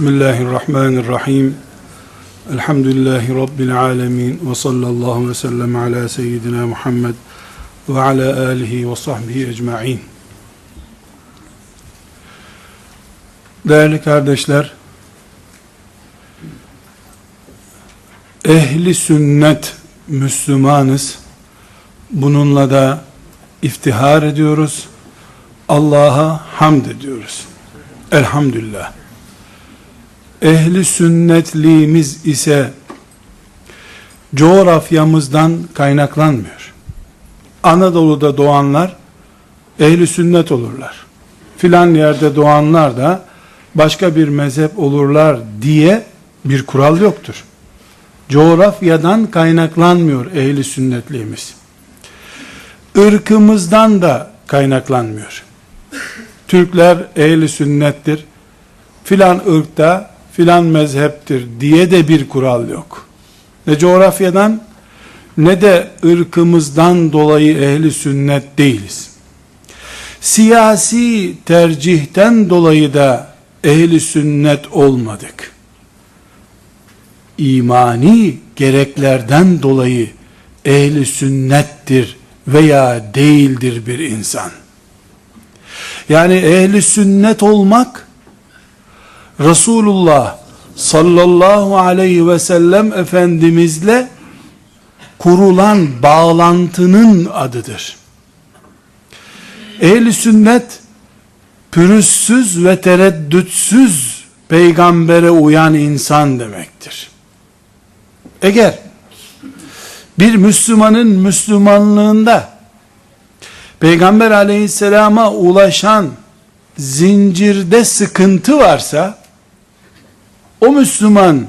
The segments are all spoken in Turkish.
Bismillahirrahmanirrahim. Elhamdülillahi Rabbil alemin. Ve sallallahu ve sellem ala seyyidina Muhammed ve ala alihi ve sahbihi ecma'in. Değerli kardeşler, ehli sünnet Müslümanız. Bununla da iftihar ediyoruz. Allah'a hamd ediyoruz. Elhamdülillah. Ehli sünnetliğimiz ise coğrafyamızdan kaynaklanmıyor. Anadolu'da doğanlar ehli sünnet olurlar. Filan yerde doğanlar da başka bir mezhep olurlar diye bir kural yoktur. Coğrafyadan kaynaklanmıyor ehli sünnetliğimiz. Irkımızdan da kaynaklanmıyor. Türkler ehli sünnettir. Filan ırkta filan mezheptir diye de bir kural yok. Ne coğrafyadan ne de ırkımızdan dolayı ehli sünnet değiliz. Siyasi tercihten dolayı da ehli sünnet olmadık. İmani gereklerden dolayı ehli sünnettir veya değildir bir insan. Yani ehli sünnet olmak Resulullah sallallahu aleyhi ve sellem Efendimizle kurulan bağlantının adıdır. Ehli sünnet pürüzsüz ve tereddütsüz peygambere uyan insan demektir. Eğer bir Müslümanın Müslümanlığında Peygamber aleyhisselama ulaşan zincirde sıkıntı varsa o Müslüman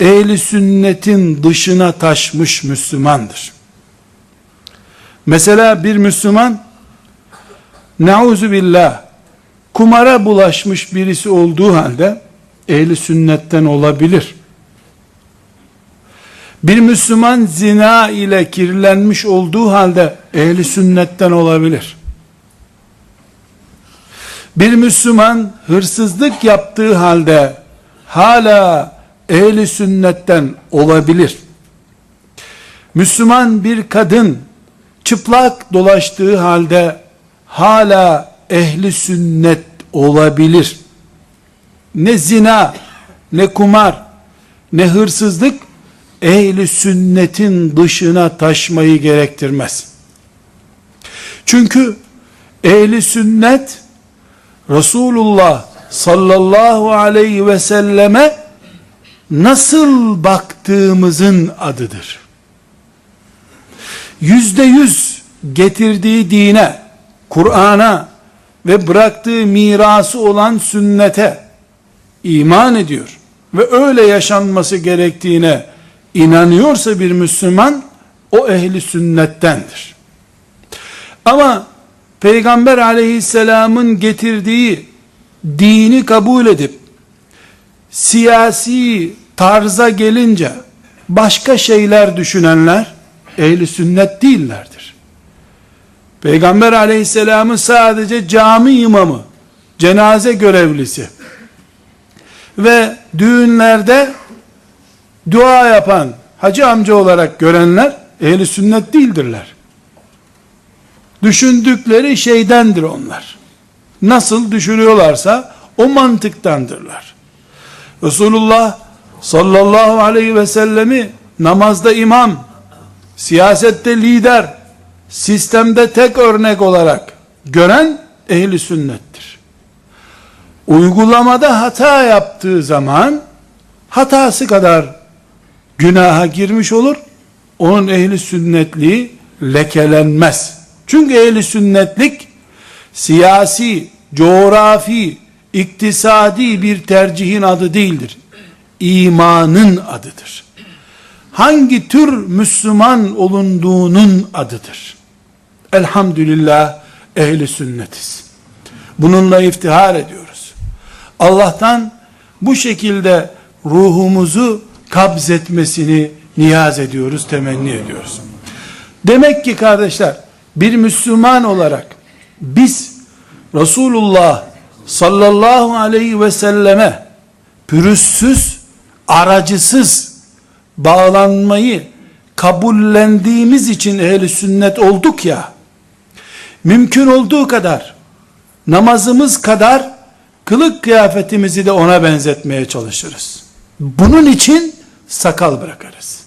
ehli sünnetin dışına taşmış Müslümandır. Mesela bir Müslüman nauzu billah kumara bulaşmış birisi olduğu halde ehli sünnetten olabilir. Bir Müslüman zina ile kirlenmiş olduğu halde ehli sünnetten olabilir. Bir Müslüman hırsızlık yaptığı halde hala ehli sünnetten olabilir. Müslüman bir kadın çıplak dolaştığı halde hala ehli sünnet olabilir. Ne zina, ne kumar, ne hırsızlık ehli sünnetin dışına taşmayı gerektirmez. Çünkü ehli sünnet Resulullah sallallahu aleyhi ve selleme nasıl baktığımızın adıdır. Yüzde yüz getirdiği dine, Kur'an'a ve bıraktığı mirası olan sünnete iman ediyor ve öyle yaşanması gerektiğine inanıyorsa bir Müslüman o ehli sünnettendir. Ama Peygamber aleyhisselamın getirdiği dini kabul edip siyasi tarza gelince başka şeyler düşünenler ehli sünnet değillerdir. Peygamber aleyhisselamı sadece cami imamı, cenaze görevlisi ve düğünlerde dua yapan hacı amca olarak görenler ehli sünnet değildirler. Düşündükleri şeydendir onlar. Nasıl düşünüyorlarsa o mantıktandırlar. Resulullah sallallahu aleyhi ve sellemi namazda imam, siyasette lider, sistemde tek örnek olarak gören ehli sünnettir. Uygulamada hata yaptığı zaman hatası kadar günaha girmiş olur. Onun ehli sünnetliği lekelenmez. Çünkü ehli sünnetlik siyasi, coğrafi, iktisadi bir tercihin adı değildir. İmanın adıdır. Hangi tür Müslüman olunduğunun adıdır. Elhamdülillah ehli sünnetiz. Bununla iftihar ediyoruz. Allah'tan bu şekilde ruhumuzu kabz etmesini niyaz ediyoruz, temenni ediyoruz. Demek ki kardeşler, bir Müslüman olarak biz Resulullah sallallahu aleyhi ve selleme pürüzsüz, aracısız bağlanmayı kabullendiğimiz için ehli sünnet olduk ya, mümkün olduğu kadar, namazımız kadar, kılık kıyafetimizi de ona benzetmeye çalışırız. Bunun için sakal bırakarız.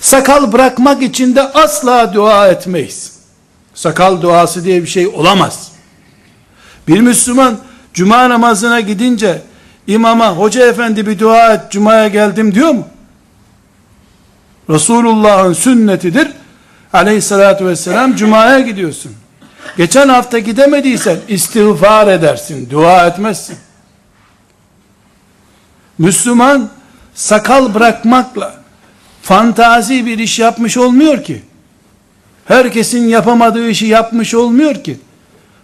Sakal bırakmak için de asla dua etmeyiz. Sakal duası diye bir şey olamaz. Bir Müslüman cuma namazına gidince imama hoca efendi bir dua et cumaya geldim diyor mu? Resulullah'ın sünnetidir. Aleyhissalatü vesselam cumaya gidiyorsun. Geçen hafta gidemediysen istiğfar edersin, dua etmezsin. Müslüman sakal bırakmakla fantazi bir iş yapmış olmuyor ki. Herkesin yapamadığı işi yapmış olmuyor ki.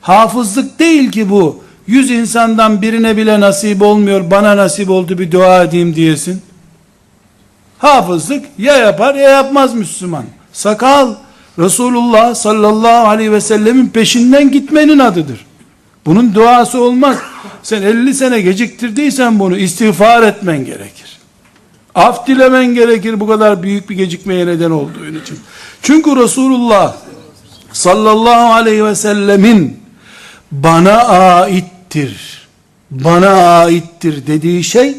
Hafızlık değil ki bu. Yüz insandan birine bile nasip olmuyor, bana nasip oldu bir dua edeyim diyesin. Hafızlık ya yapar ya yapmaz Müslüman. Sakal, Resulullah sallallahu aleyhi ve sellemin peşinden gitmenin adıdır. Bunun duası olmaz. Sen 50 sene geciktirdiysen bunu istiğfar etmen gerekir. Af dilemen gerekir bu kadar büyük bir gecikmeye neden olduğun için. Çünkü Resulullah sallallahu aleyhi ve sellemin bana aittir, bana aittir dediği şey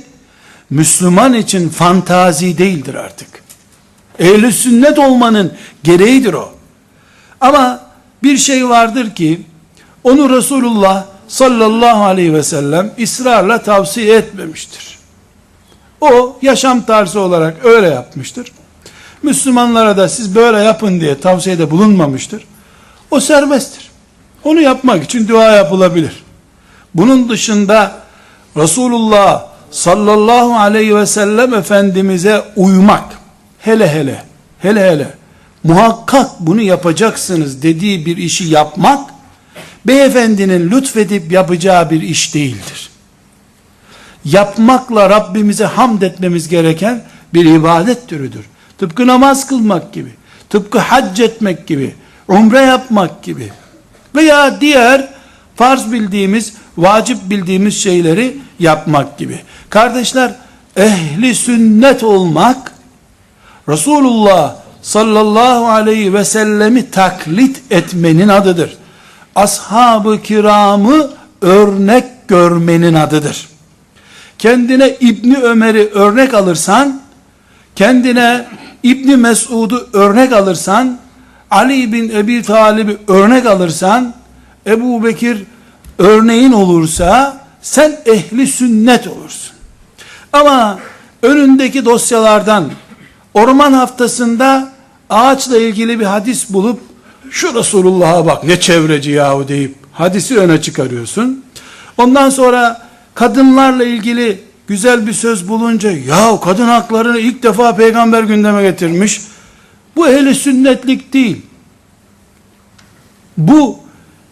Müslüman için fantazi değildir artık. Ehli sünnet olmanın gereğidir o. Ama bir şey vardır ki onu Resulullah sallallahu aleyhi ve sellem ısrarla tavsiye etmemiştir. O yaşam tarzı olarak öyle yapmıştır. Müslümanlara da siz böyle yapın diye tavsiyede bulunmamıştır. O serbesttir. Onu yapmak için dua yapılabilir. Bunun dışında Resulullah sallallahu aleyhi ve sellem Efendimiz'e uymak, hele hele, hele hele, muhakkak bunu yapacaksınız dediği bir işi yapmak, beyefendinin lütfedip yapacağı bir iş değildir. Yapmakla Rabbimize hamd etmemiz gereken bir ibadet türüdür. Tıpkı namaz kılmak gibi, tıpkı hac etmek gibi, umre yapmak gibi veya diğer farz bildiğimiz, vacip bildiğimiz şeyleri yapmak gibi. Kardeşler, ehli sünnet olmak, Resulullah sallallahu aleyhi ve sellemi taklit etmenin adıdır. Ashab-ı kiramı örnek görmenin adıdır. Kendine İbni Ömer'i örnek alırsan, kendine İbni Mesud'u örnek alırsan, Ali bin Ebi Talib'i örnek alırsan, Ebu Bekir örneğin olursa, sen ehli sünnet olursun. Ama önündeki dosyalardan, orman haftasında ağaçla ilgili bir hadis bulup, şu Resulullah'a bak ne çevreci yahu deyip, hadisi öne çıkarıyorsun. Ondan sonra, kadınlarla ilgili güzel bir söz bulunca ya kadın haklarını ilk defa peygamber gündeme getirmiş. Bu ehli sünnetlik değil. Bu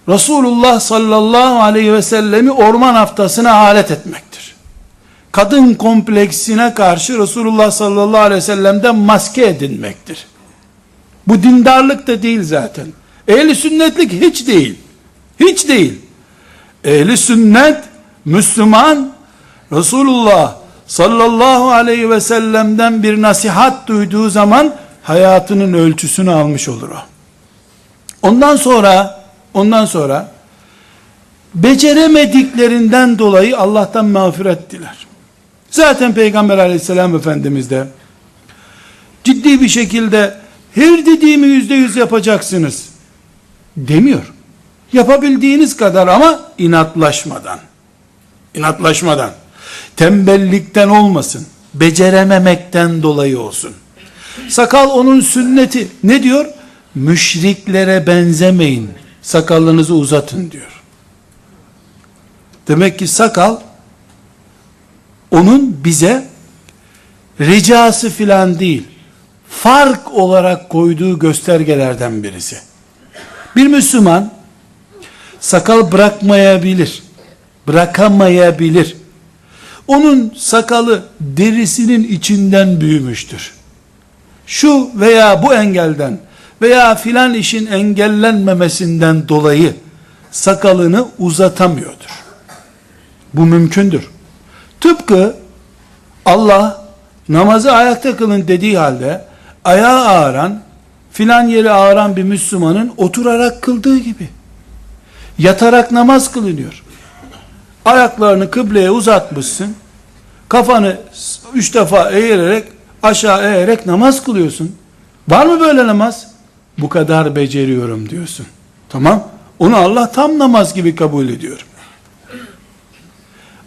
Resulullah sallallahu aleyhi ve sellemi orman haftasına alet etmektir. Kadın kompleksine karşı Resulullah sallallahu aleyhi ve sellem'den maske edinmektir. Bu dindarlık da değil zaten. Ehli sünnetlik hiç değil. Hiç değil. Ehli sünnet Müslüman Resulullah sallallahu aleyhi ve sellem'den bir nasihat duyduğu zaman hayatının ölçüsünü almış olur o. Ondan sonra ondan sonra beceremediklerinden dolayı Allah'tan mağfiret diler. Zaten Peygamber aleyhisselam efendimiz de ciddi bir şekilde her dediğimi yüzde yüz yapacaksınız demiyor. Yapabildiğiniz kadar ama inatlaşmadan. İnatlaşmadan. Tembellikten olmasın. Becerememekten dolayı olsun. Sakal onun sünneti. Ne diyor? Müşriklere benzemeyin. Sakalınızı uzatın diyor. Demek ki sakal onun bize ricası filan değil. Fark olarak koyduğu göstergelerden birisi. Bir Müslüman sakal bırakmayabilir. Bırakamayabilir. Onun sakalı derisinin içinden büyümüştür. Şu veya bu engelden veya filan işin engellenmemesinden dolayı sakalını uzatamıyordur. Bu mümkündür. Tıpkı Allah namazı ayakta kılın dediği halde ayağı ağıran, filan yeri ağıran bir Müslümanın oturarak kıldığı gibi. Yatarak namaz kılınıyor. Ayaklarını kıbleye uzatmışsın. Kafanı üç defa eğerek aşağı eğerek namaz kılıyorsun. Var mı böyle namaz? Bu kadar beceriyorum diyorsun. Tamam. Onu Allah tam namaz gibi kabul ediyor.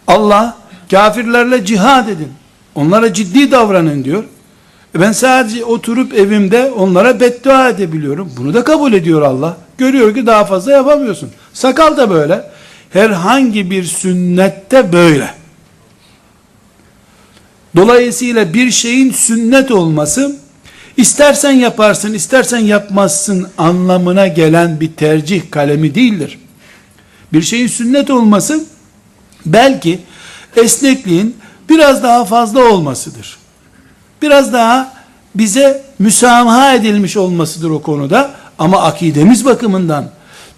Allah kafirlerle cihad edin. Onlara ciddi davranın diyor. E ben sadece oturup evimde onlara beddua edebiliyorum. Bunu da kabul ediyor Allah. Görüyor ki daha fazla yapamıyorsun. Sakal da böyle. Herhangi bir sünnette böyle. Dolayısıyla bir şeyin sünnet olması istersen yaparsın, istersen yapmazsın anlamına gelen bir tercih kalemi değildir. Bir şeyin sünnet olması belki esnekliğin biraz daha fazla olmasıdır. Biraz daha bize müsamaha edilmiş olmasıdır o konuda ama akidemiz bakımından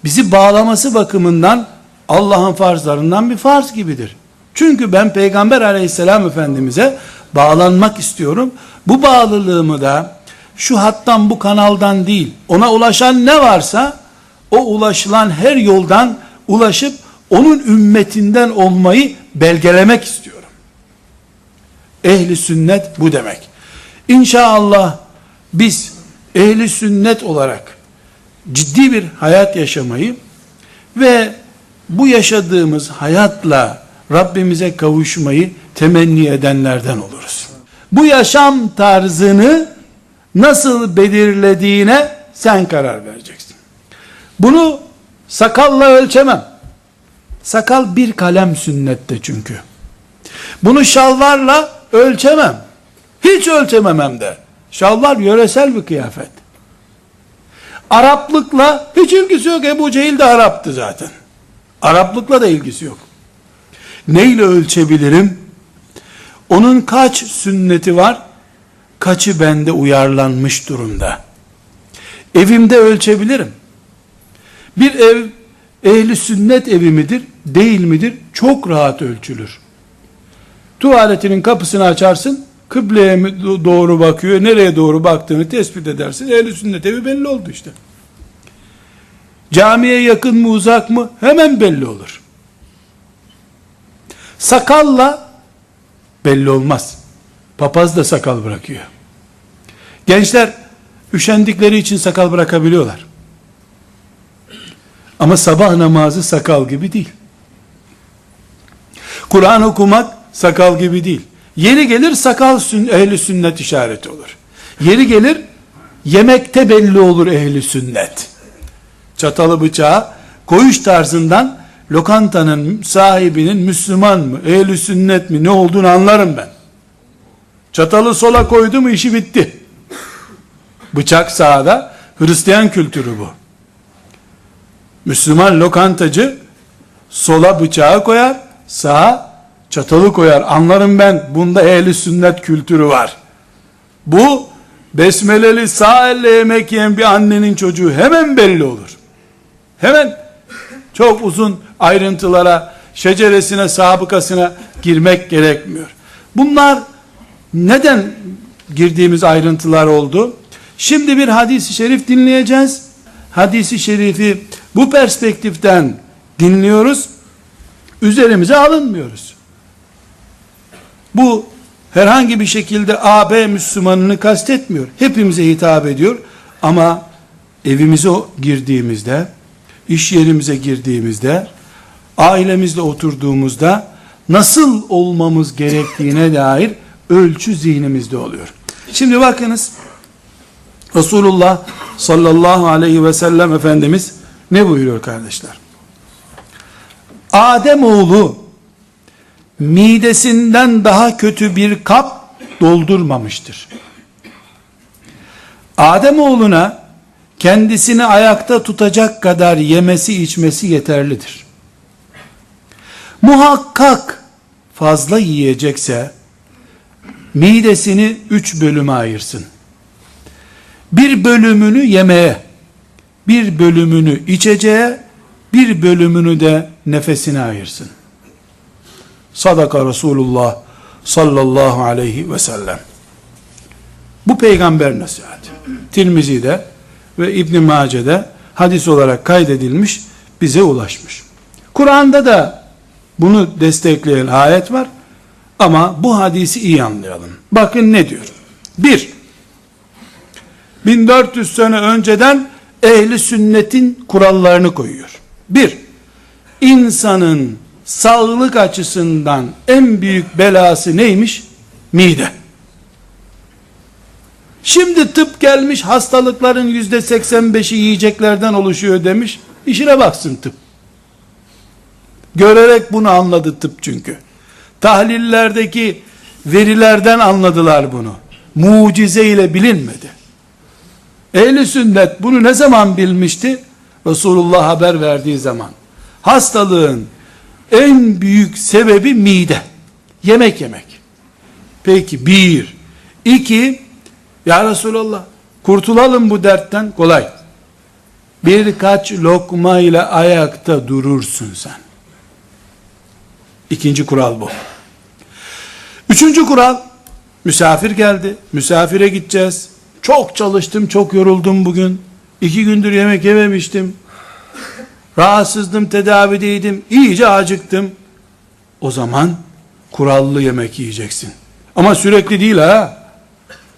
bizi bağlaması bakımından Allah'ın farzlarından bir farz gibidir. Çünkü ben Peygamber aleyhisselam efendimize bağlanmak istiyorum. Bu bağlılığımı da şu hattan bu kanaldan değil, ona ulaşan ne varsa o ulaşılan her yoldan ulaşıp onun ümmetinden olmayı belgelemek istiyorum. Ehli sünnet bu demek. İnşallah biz ehli sünnet olarak ciddi bir hayat yaşamayı ve bu yaşadığımız hayatla Rabbimize kavuşmayı temenni edenlerden oluruz. Bu yaşam tarzını nasıl belirlediğine sen karar vereceksin. Bunu sakalla ölçemem. Sakal bir kalem sünnette çünkü. Bunu şalvarla ölçemem. Hiç ölçemem hem de. Şalvar yöresel bir kıyafet. Araplıkla hiç ilgisi yok. Ebu Cehil de Arap'tı zaten. Araplıkla da ilgisi yok. Neyle ölçebilirim? Onun kaç sünneti var? Kaçı bende uyarlanmış durumda? Evimde ölçebilirim. Bir ev ehli sünnet evi midir? Değil midir? Çok rahat ölçülür. Tuvaletinin kapısını açarsın, kıbleye mi doğru bakıyor, nereye doğru baktığını tespit edersin. Ehli sünnet evi belli oldu işte. Camiye yakın mı uzak mı hemen belli olur. Sakalla belli olmaz. Papaz da sakal bırakıyor. Gençler üşendikleri için sakal bırakabiliyorlar. Ama sabah namazı sakal gibi değil. Kur'an okumak sakal gibi değil. Yeri gelir sakal sün, ehli sünnet işareti olur. Yeri gelir yemekte belli olur ehli sünnet. Çatalı bıçağı koyuş tarzından lokantanın sahibinin Müslüman mı, ehli sünnet mi ne olduğunu anlarım ben. Çatalı sola koydu mu işi bitti. Bıçak sağda, Hristiyan kültürü bu. Müslüman lokantacı sola bıçağı koyar, sağa çatalı koyar. Anlarım ben bunda ehli sünnet kültürü var. Bu besmeleli sağ elle yemek yiyen bir annenin çocuğu hemen belli olur. Hemen çok uzun ayrıntılara, şeceresine, sabıkasına girmek gerekmiyor. Bunlar neden girdiğimiz ayrıntılar oldu? Şimdi bir hadisi şerif dinleyeceğiz. Hadisi şerifi bu perspektiften dinliyoruz. Üzerimize alınmıyoruz. Bu herhangi bir şekilde AB Müslümanını kastetmiyor. Hepimize hitap ediyor. Ama evimize girdiğimizde, iş yerimize girdiğimizde, ailemizle oturduğumuzda nasıl olmamız gerektiğine dair ölçü zihnimizde oluyor. Şimdi bakınız Resulullah sallallahu aleyhi ve sellem Efendimiz ne buyuruyor kardeşler? Adem oğlu midesinden daha kötü bir kap doldurmamıştır. Adem oğluna kendisini ayakta tutacak kadar yemesi içmesi yeterlidir. Muhakkak fazla yiyecekse midesini üç bölüme ayırsın. Bir bölümünü yemeğe, bir bölümünü içeceğe, bir bölümünü de nefesine ayırsın. Sadaka Resulullah sallallahu aleyhi ve sellem. Bu peygamber nasihati. Tirmizi'de ve İbn Mace'de hadis olarak kaydedilmiş, bize ulaşmış. Kur'an'da da bunu destekleyen ayet var. Ama bu hadisi iyi anlayalım. Bakın ne diyor? Bir, 1400 sene önceden ehli sünnetin kurallarını koyuyor. Bir, insanın sağlık açısından en büyük belası neymiş? Mide. Şimdi tıp gelmiş hastalıkların yüzde 85'i yiyeceklerden oluşuyor demiş. İşine baksın tıp. Görerek bunu anladı tıp çünkü. Tahlillerdeki verilerden anladılar bunu. Mucize ile bilinmedi. Ehli sünnet bunu ne zaman bilmişti? Resulullah haber verdiği zaman. Hastalığın en büyük sebebi mide. Yemek yemek. Peki bir. iki ya Resulallah kurtulalım bu dertten kolay. Birkaç lokma ile ayakta durursun sen. İkinci kural bu. Üçüncü kural, misafir geldi. Misafire gideceğiz. Çok çalıştım, çok yoruldum bugün. İki gündür yemek yememiştim. Rahatsızdım, tedavideydim. iyice acıktım. O zaman kurallı yemek yiyeceksin. Ama sürekli değil ha.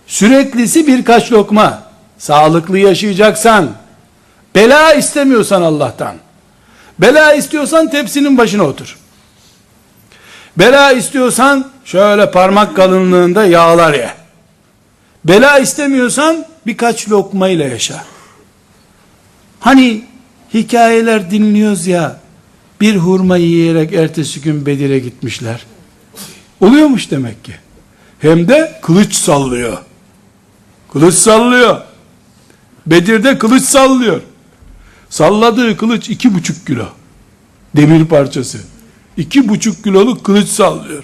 Süreklisi birkaç lokma. Sağlıklı yaşayacaksan, bela istemiyorsan Allah'tan, bela istiyorsan tepsinin başına otur. Bela istiyorsan şöyle parmak kalınlığında yağlar ye. Bela istemiyorsan birkaç lokma ile yaşa. Hani hikayeler dinliyoruz ya bir hurma yiyerek ertesi gün Bedir'e gitmişler. Oluyormuş demek ki. Hem de kılıç sallıyor. Kılıç sallıyor. Bedir'de kılıç sallıyor. Salladığı kılıç iki buçuk kilo. Demir parçası iki buçuk kiloluk kılıç sallıyor.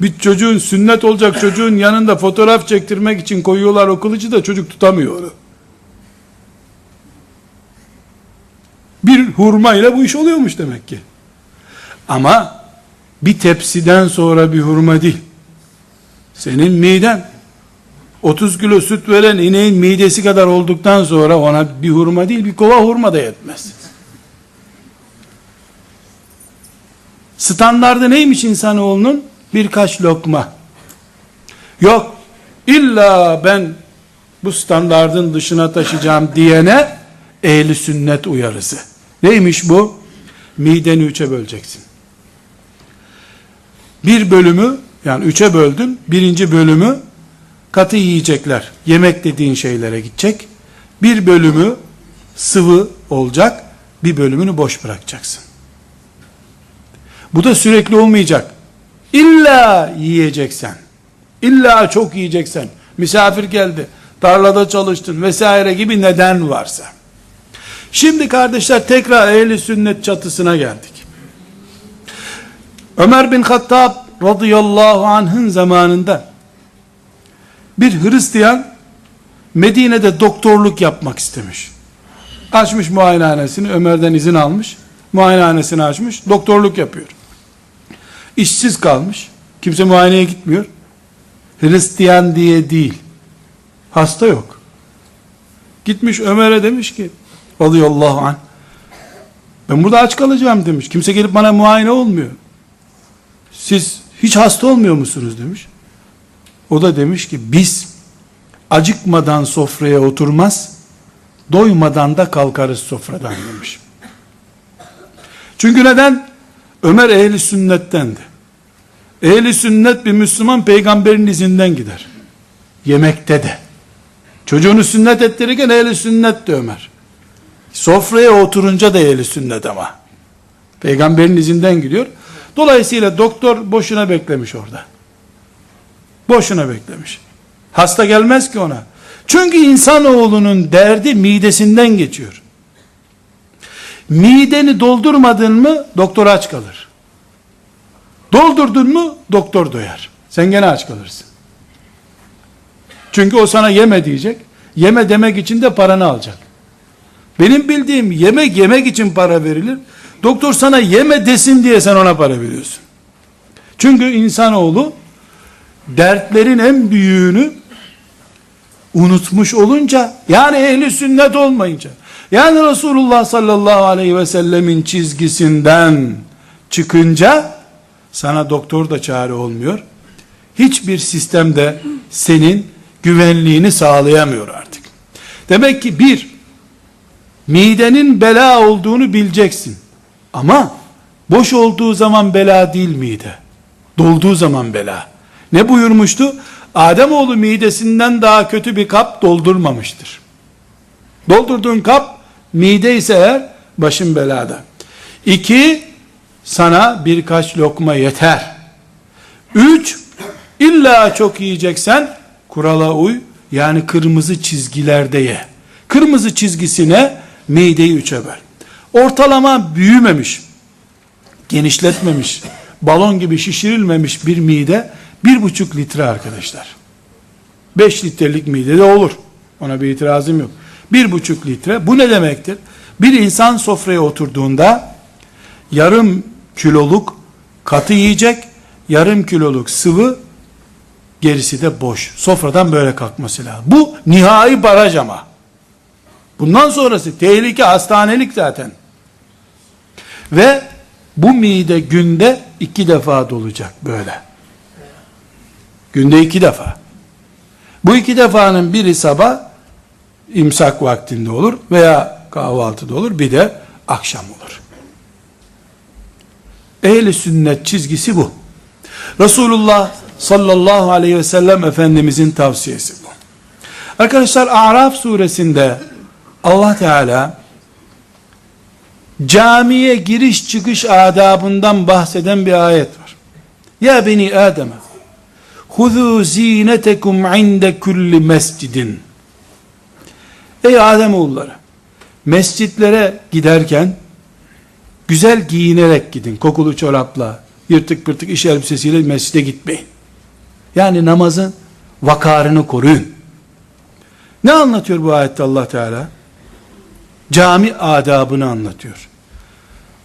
Bir çocuğun sünnet olacak çocuğun yanında fotoğraf çektirmek için koyuyorlar o kılıcı da çocuk tutamıyor onu. Bir hurma ile bu iş oluyormuş demek ki. Ama bir tepsiden sonra bir hurma değil. Senin miden 30 kilo süt veren ineğin midesi kadar olduktan sonra ona bir hurma değil bir kova hurma da yetmez. Standardı neymiş insanoğlunun? Birkaç lokma. Yok, illa ben bu standardın dışına taşıyacağım diyene ehli sünnet uyarısı. Neymiş bu? Mideni üçe böleceksin. Bir bölümü, yani üçe böldün, birinci bölümü katı yiyecekler, yemek dediğin şeylere gidecek. Bir bölümü sıvı olacak, bir bölümünü boş bırakacaksın. Bu da sürekli olmayacak. İlla yiyeceksen, illa çok yiyeceksen, misafir geldi, tarlada çalıştın vesaire gibi neden varsa. Şimdi kardeşler tekrar ehli sünnet çatısına geldik. Ömer bin Hattab radıyallahu anh'ın zamanında bir Hristiyan Medine'de doktorluk yapmak istemiş. Açmış muayenehanesini, Ömer'den izin almış. Muayenehanesini açmış, doktorluk yapıyor. İşsiz kalmış. Kimse muayeneye gitmiyor. Hristiyan diye değil. Hasta yok. Gitmiş Ömer'e demiş ki radıyallahu anh ben burada aç kalacağım demiş. Kimse gelip bana muayene olmuyor. Siz hiç hasta olmuyor musunuz demiş. O da demiş ki biz acıkmadan sofraya oturmaz, doymadan da kalkarız sofradan demiş. Çünkü neden? Ömer ehli sünnettendi. Ehli sünnet bir Müslüman peygamberin izinden gider. Yemekte de. Çocuğunu sünnet ettirirken ehli sünnet de Ömer. Sofraya oturunca da ehli sünnet ama. Peygamberin izinden gidiyor. Dolayısıyla doktor boşuna beklemiş orada. Boşuna beklemiş. Hasta gelmez ki ona. Çünkü insanoğlunun derdi midesinden geçiyor. Mideni doldurmadın mı doktor aç kalır. Doldurdun mu doktor doyar. Sen gene aç kalırsın. Çünkü o sana yeme diyecek. Yeme demek için de paranı alacak. Benim bildiğim yemek yemek için para verilir. Doktor sana yeme desin diye sen ona para veriyorsun. Çünkü insanoğlu dertlerin en büyüğünü unutmuş olunca yani ehli sünnet olmayınca yani Resulullah sallallahu aleyhi ve sellemin çizgisinden çıkınca sana doktor da çare olmuyor. Hiçbir sistemde senin güvenliğini sağlayamıyor artık. Demek ki bir, midenin bela olduğunu bileceksin. Ama boş olduğu zaman bela değil mide. Dolduğu zaman bela. Ne buyurmuştu? Ademoğlu midesinden daha kötü bir kap doldurmamıştır. Doldurduğun kap mide ise eğer başın belada. İki, sana birkaç lokma yeter. Üç, illa çok yiyeceksen kurala uy, yani kırmızı çizgilerde ye. Kırmızı çizgisine mideyi üçe böl. Ortalama büyümemiş, genişletmemiş, balon gibi şişirilmemiş bir mide, bir buçuk litre arkadaşlar. Beş litrelik mide de olur. Ona bir itirazım yok. Bir buçuk litre. Bu ne demektir? Bir insan sofraya oturduğunda yarım kiloluk katı yiyecek, yarım kiloluk sıvı, gerisi de boş. Sofradan böyle kalkması lazım. Bu nihai baraj ama. Bundan sonrası tehlike, hastanelik zaten. Ve bu mide günde iki defa dolacak böyle. Günde iki defa. Bu iki defanın biri sabah imsak vaktinde olur veya kahvaltıda olur bir de akşam olur. Ehli sünnet çizgisi bu. Resulullah sallallahu aleyhi ve sellem Efendimizin tavsiyesi bu. Arkadaşlar Araf suresinde Allah Teala camiye giriş çıkış adabından bahseden bir ayet var. Ya beni Adem huzu zinetekum inde kulli mescidin Ey Adem oğulları mescitlere giderken güzel giyinerek gidin. Kokulu çorapla, yırtık pırtık iş elbisesiyle mescide gitmeyin. Yani namazın vakarını koruyun. Ne anlatıyor bu ayette Allah Teala? Cami adabını anlatıyor.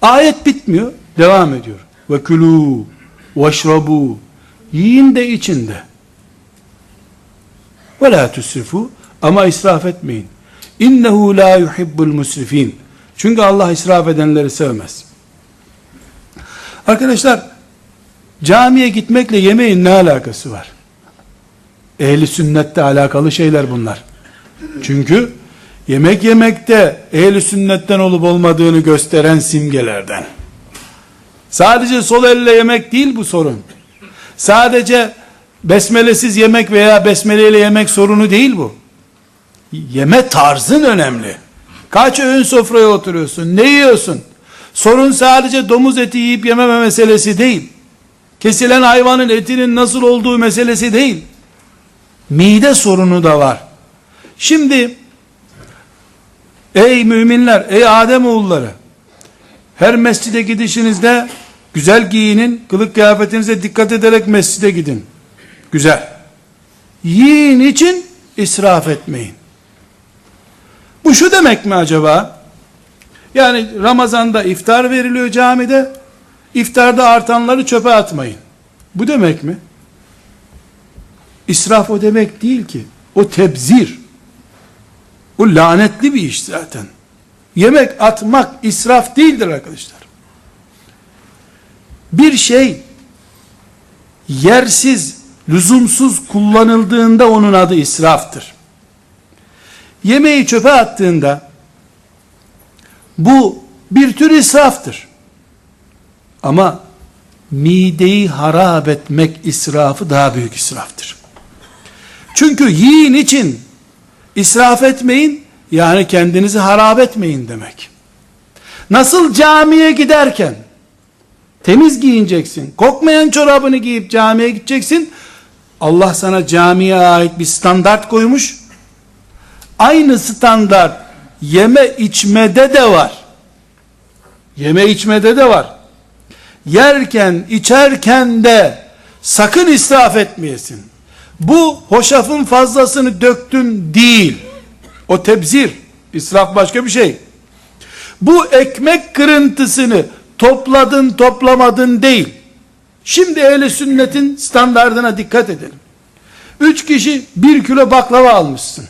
Ayet bitmiyor, devam ediyor. Ve külû, veşrabû, yiyin de için de. Ve la tusrifu, ama israf etmeyin. İnnehu la yuhibbul musrifin. Çünkü Allah israf edenleri sevmez. Arkadaşlar, camiye gitmekle yemeğin ne alakası var? Ehli sünnette alakalı şeyler bunlar. Çünkü yemek yemekte ehli sünnetten olup olmadığını gösteren simgelerden. Sadece sol elle yemek değil bu sorun. Sadece besmelesiz yemek veya besmeleyle yemek sorunu değil bu. Yeme tarzın önemli. Kaç öğün sofraya oturuyorsun? Ne yiyorsun? Sorun sadece domuz eti yiyip yememe meselesi değil. Kesilen hayvanın etinin nasıl olduğu meselesi değil. Mide sorunu da var. Şimdi ey müminler, ey Adem oğulları her mescide gidişinizde güzel giyinin, kılık kıyafetinize dikkat ederek mescide gidin. Güzel. Yiyin için israf etmeyin. Bu şu demek mi acaba? Yani Ramazan'da iftar veriliyor camide. İftarda artanları çöpe atmayın. Bu demek mi? İsraf o demek değil ki. O tebzir. O lanetli bir iş zaten. Yemek atmak israf değildir arkadaşlar. Bir şey yersiz, lüzumsuz kullanıldığında onun adı israftır. Yemeği çöpe attığında bu bir tür israftır. Ama mideyi harap etmek israfı daha büyük israftır. Çünkü yiyin için israf etmeyin, yani kendinizi harap etmeyin demek. Nasıl camiye giderken, temiz giyineceksin, kokmayan çorabını giyip camiye gideceksin, Allah sana camiye ait bir standart koymuş, aynı standart, yeme içmede de var. Yeme içmede de var. Yerken, içerken de sakın israf etmeyesin. Bu hoşafın fazlasını döktün değil. O tebzir. İsraf başka bir şey. Bu ekmek kırıntısını topladın toplamadın değil. Şimdi ehli sünnetin standardına dikkat edelim. Üç kişi bir kilo baklava almışsın.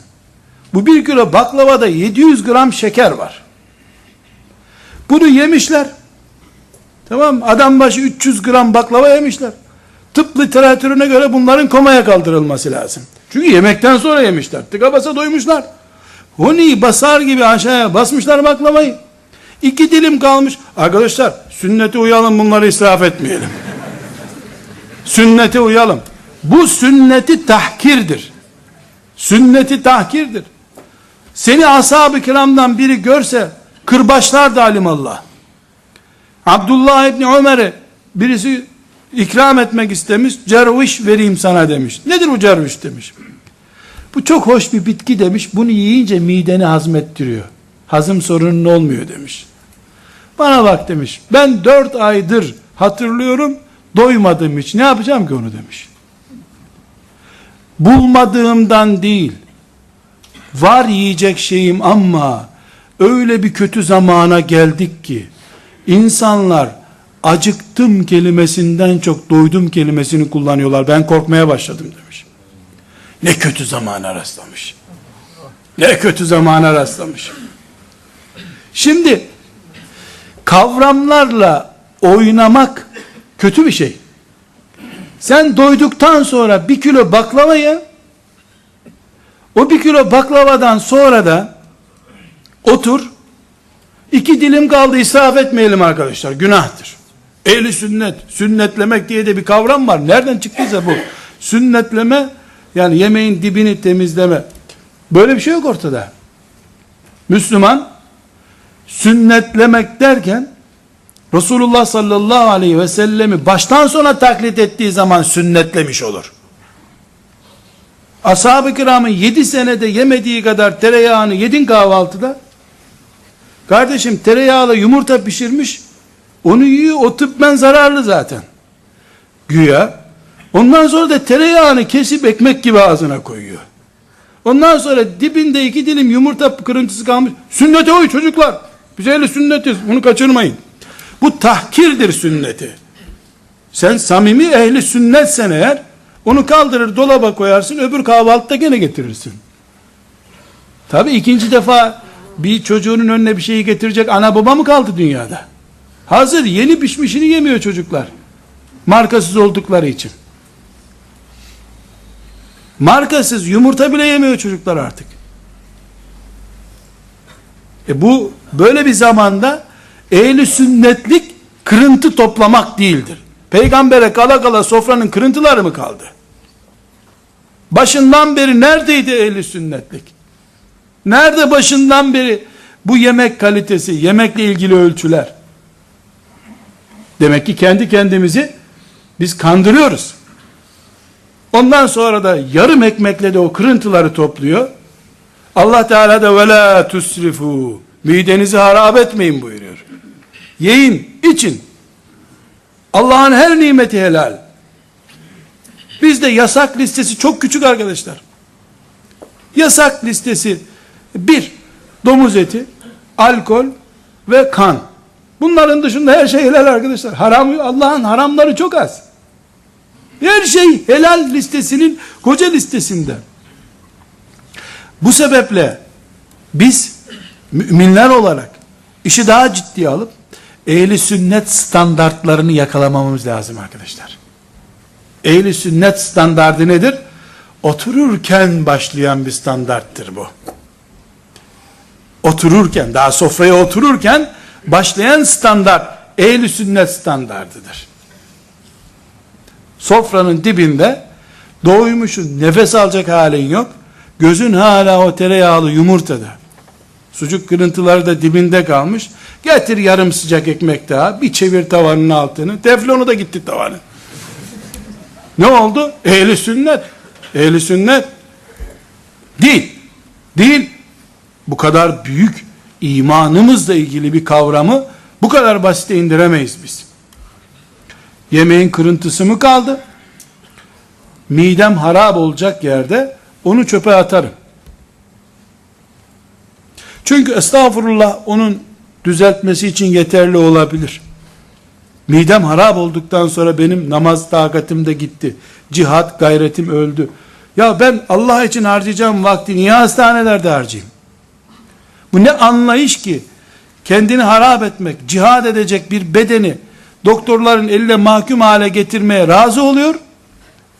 Bu bir kilo baklavada 700 gram şeker var. Bunu yemişler. Tamam Adam başı 300 gram baklava yemişler. Tıp literatürüne göre bunların komaya kaldırılması lazım. Çünkü yemekten sonra yemişler. Tıka basa doymuşlar. Huni basar gibi aşağıya basmışlar baklavayı. İki dilim kalmış. Arkadaşlar sünnete uyalım bunları israf etmeyelim. sünnete uyalım. Bu sünneti tahkirdir. Sünneti tahkirdir. Seni ashab-ı kiramdan biri görse kırbaçlar da alimallah. Abdullah İbni Ömer'e birisi ikram etmek istemiş. Cerviş vereyim sana demiş. Nedir bu cerviş demiş. Bu çok hoş bir bitki demiş. Bunu yiyince mideni hazmettiriyor. Hazım sorunun olmuyor demiş. Bana bak demiş. Ben dört aydır hatırlıyorum. Doymadım hiç. Ne yapacağım ki onu demiş. Bulmadığımdan değil. Var yiyecek şeyim ama öyle bir kötü zamana geldik ki insanlar acıktım kelimesinden çok doydum kelimesini kullanıyorlar. Ben korkmaya başladım demiş. Ne kötü zamana rastlamış. Ne kötü zamana rastlamış. Şimdi kavramlarla oynamak kötü bir şey. Sen doyduktan sonra bir kilo baklava ye, o bir kilo baklavadan sonra da otur, iki dilim kaldı israf etmeyelim arkadaşlar, günahtır. Ehli sünnet, sünnetlemek diye de bir kavram var. Nereden çıktıysa bu. Sünnetleme, yani yemeğin dibini temizleme. Böyle bir şey yok ortada. Müslüman, sünnetlemek derken, Resulullah sallallahu aleyhi ve sellemi baştan sona taklit ettiği zaman sünnetlemiş olur. Ashab-ı kiramın 7 senede yemediği kadar tereyağını yedin kahvaltıda. Kardeşim tereyağla yumurta pişirmiş. Onu yiyor o tıbben zararlı zaten. Güya. Ondan sonra da tereyağını kesip ekmek gibi ağzına koyuyor. Ondan sonra dibinde iki dilim yumurta kırıntısı kalmış. Sünnete uy çocuklar. Biz öyle sünnetiz. Bunu kaçırmayın. Bu tahkirdir sünneti. Sen samimi ehli sünnetsen eğer onu kaldırır dolaba koyarsın öbür kahvaltıda gene getirirsin. Tabi ikinci defa bir çocuğunun önüne bir şeyi getirecek ana baba mı kaldı dünyada? Hazır yeni pişmişini yemiyor çocuklar. Markasız oldukları için. Markasız yumurta bile yemiyor çocuklar artık. E bu böyle bir zamanda ehli sünnetlik kırıntı toplamak değildir. Peygambere kala kala sofranın kırıntıları mı kaldı? Başından beri neredeydi ehli sünnetlik? Nerede başından beri bu yemek kalitesi, yemekle ilgili ölçüler? Demek ki kendi kendimizi biz kandırıyoruz. Ondan sonra da yarım ekmekle de o kırıntıları topluyor. Allah Teala da ve tusrifu midenizi harap etmeyin buyuruyor. Yiyin, için. Allah'ın her nimeti helal. Bizde yasak listesi çok küçük arkadaşlar. Yasak listesi bir, domuz eti, alkol ve kan. Bunların dışında her şey helal arkadaşlar. Haram, Allah'ın haramları çok az. Her şey helal listesinin koca listesinde. Bu sebeple biz müminler olarak işi daha ciddiye alıp ehli sünnet standartlarını yakalamamız lazım arkadaşlar. Ehli sünnet standardı nedir? Otururken başlayan bir standarttır bu. Otururken, daha sofraya otururken başlayan standart ehli sünnet standartıdır. Sofranın dibinde doymuşsun, nefes alacak halin yok. Gözün hala o tereyağlı yumurtada. Sucuk kırıntıları da dibinde kalmış. Getir yarım sıcak ekmek daha. Bir çevir tavanın altını. Teflonu da gitti tavanın. Ne oldu? Ehli sünnet. Ehli sünnet. Değil. Değil. Bu kadar büyük imanımızla ilgili bir kavramı bu kadar basite indiremeyiz biz. Yemeğin kırıntısı mı kaldı? Midem harap olacak yerde onu çöpe atarım. Çünkü estağfurullah onun düzeltmesi için yeterli olabilir. Midem harap olduktan sonra benim namaz takatim de gitti. Cihat gayretim öldü. Ya ben Allah için harcayacağım vakti niye hastanelerde harcayayım? Bu ne anlayış ki? Kendini harap etmek, cihad edecek bir bedeni doktorların eline mahkum hale getirmeye razı oluyor.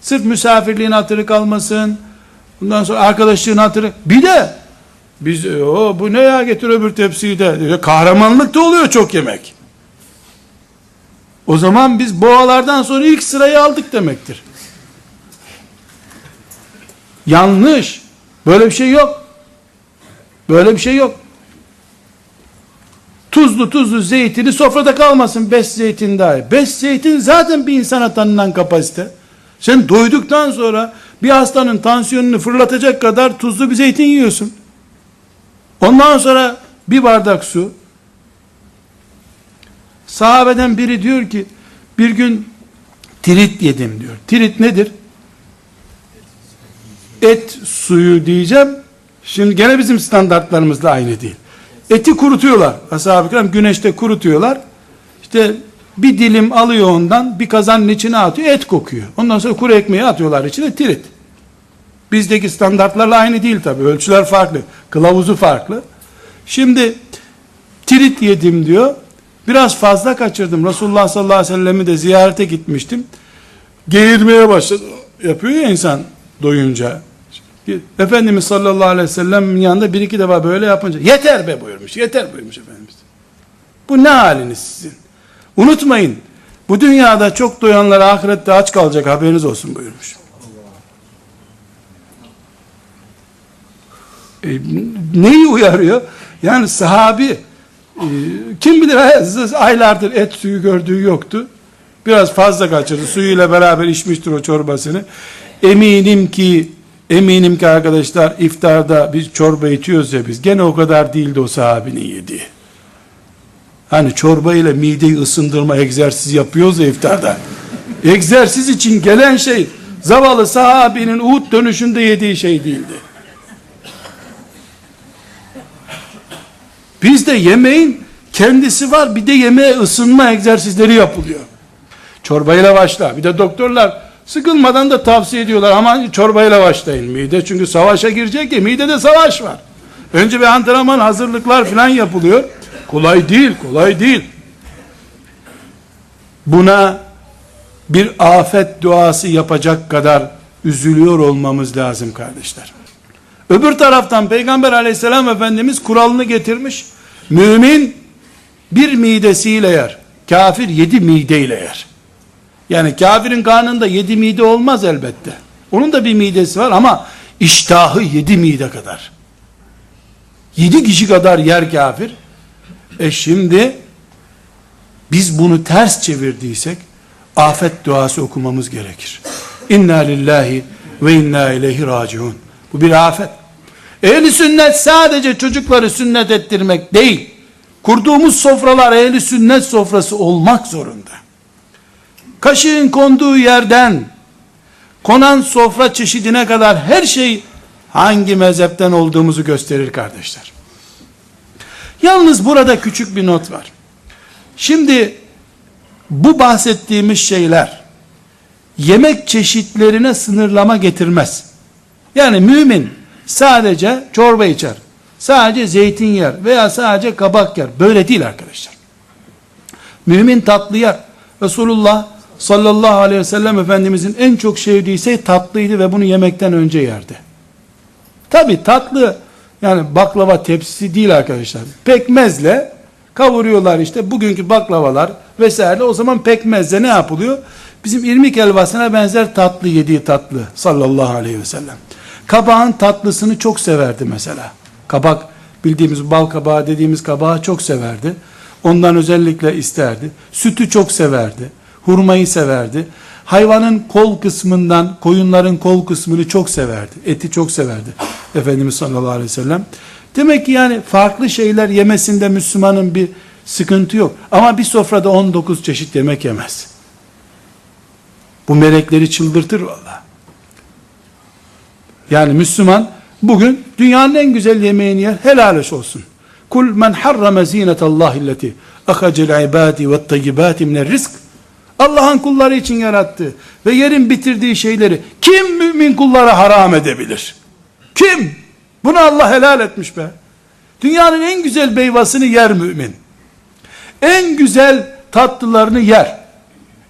Sırf misafirliğin hatırı kalmasın. Bundan sonra arkadaşlığın hatırı. Bir de biz o bu ne ya getir öbür tepsiyi de. Kahramanlık da oluyor çok yemek. O zaman biz boğalardan sonra ilk sırayı aldık demektir. Yanlış. Böyle bir şey yok. Böyle bir şey yok. Tuzlu tuzlu zeytini sofrada kalmasın beş zeytin dahi. Beş zeytin zaten bir insana tanınan kapasite. Sen doyduktan sonra bir hastanın tansiyonunu fırlatacak kadar tuzlu bir zeytin yiyorsun. Ondan sonra bir bardak su. Sahabeden biri diyor ki bir gün tirit yedim diyor. Tirit nedir? Et suyu diyeceğim. Şimdi gene bizim standartlarımızla aynı değil. Eti kurutuyorlar. Ashab-ı güneşte kurutuyorlar. İşte bir dilim alıyor ondan bir kazanın içine atıyor et kokuyor. Ondan sonra kuru ekmeği atıyorlar içine tirit. Bizdeki standartlarla aynı değil tabi ölçüler farklı. Kılavuzu farklı. Şimdi tirit yedim diyor. Biraz fazla kaçırdım. Resulullah sallallahu aleyhi ve sellem'i de ziyarete gitmiştim. Geğirmeye başladı. Yapıyor ya insan doyunca. Efendimiz sallallahu aleyhi ve sellem'in yanında bir iki defa böyle yapınca yeter be buyurmuş. Yeter buyurmuş Efendimiz. Bu ne haliniz sizin? Unutmayın. Bu dünyada çok doyanlar ahirette aç kalacak haberiniz olsun buyurmuş. E, neyi uyarıyor? Yani sahabi e, kim bilir aylardır et suyu gördüğü yoktu. Biraz fazla kaçırdı. Suyuyla beraber içmiştir o çorbasını. Eminim ki eminim ki arkadaşlar iftarda biz çorba içiyoruz ya biz. Gene o kadar değildi o sahabinin yediği. Hani çorba ile mideyi ısındırma egzersizi yapıyoruz ya iftarda. Egzersiz için gelen şey zavallı sahabinin Uhud dönüşünde yediği şey değildi. Bizde yemeğin kendisi var bir de yemeğe ısınma egzersizleri yapılıyor. Çorbayla başla. Bir de doktorlar sıkılmadan da tavsiye ediyorlar ama çorbayla başlayın mide çünkü savaşa girecek ya midede savaş var. Önce bir antrenman hazırlıklar falan yapılıyor. Kolay değil, kolay değil. Buna bir afet duası yapacak kadar üzülüyor olmamız lazım kardeşler. Öbür taraftan Peygamber aleyhisselam efendimiz kuralını getirmiş. Mümin bir midesiyle yer. Kafir yedi mideyle yer. Yani kafirin karnında yedi mide olmaz elbette. Onun da bir midesi var ama iştahı yedi mide kadar. Yedi kişi kadar yer kafir. E şimdi biz bunu ters çevirdiysek afet duası okumamız gerekir. İnna lillahi ve inna ileyhi raciun. Bu bir afet. Ehli sünnet sadece çocukları sünnet ettirmek değil. Kurduğumuz sofralar ehli sünnet sofrası olmak zorunda. Kaşığın konduğu yerden konan sofra çeşidine kadar her şey hangi mezhepten olduğumuzu gösterir kardeşler. Yalnız burada küçük bir not var. Şimdi bu bahsettiğimiz şeyler yemek çeşitlerine sınırlama getirmez. Yani mümin sadece çorba içer, sadece zeytin yer veya sadece kabak yer. Böyle değil arkadaşlar. Mümin tatlı yer. Resulullah sallallahu aleyhi ve sellem Efendimizin en çok sevdiği şey tatlıydı ve bunu yemekten önce yerdi. Tabi tatlı yani baklava tepsisi değil arkadaşlar. Pekmezle kavuruyorlar işte bugünkü baklavalar vesaire o zaman pekmezle ne yapılıyor? Bizim irmik helvasına benzer tatlı yediği tatlı sallallahu aleyhi ve sellem. Kabağın tatlısını çok severdi mesela. Kabak bildiğimiz bal kabağı dediğimiz kabağı çok severdi. Ondan özellikle isterdi. Sütü çok severdi. Hurmayı severdi. Hayvanın kol kısmından, koyunların kol kısmını çok severdi. Eti çok severdi. Efendimiz sallallahu aleyhi ve sellem. Demek ki yani farklı şeyler yemesinde Müslümanın bir sıkıntı yok. Ama bir sofrada 19 çeşit yemek yemez. Bu melekleri çıldırtır valla. Yani Müslüman bugün dünyanın en güzel yemeğini yer helal olsun. Kul men harrame zinetallahi illeti ahacel ibadi ve tayyibati minel rizk. Allah'ın kulları için yarattı ve yerin bitirdiği şeyleri kim mümin kullara haram edebilir? Kim? Bunu Allah helal etmiş be. Dünyanın en güzel meyvasını yer mümin. En güzel tatlılarını yer.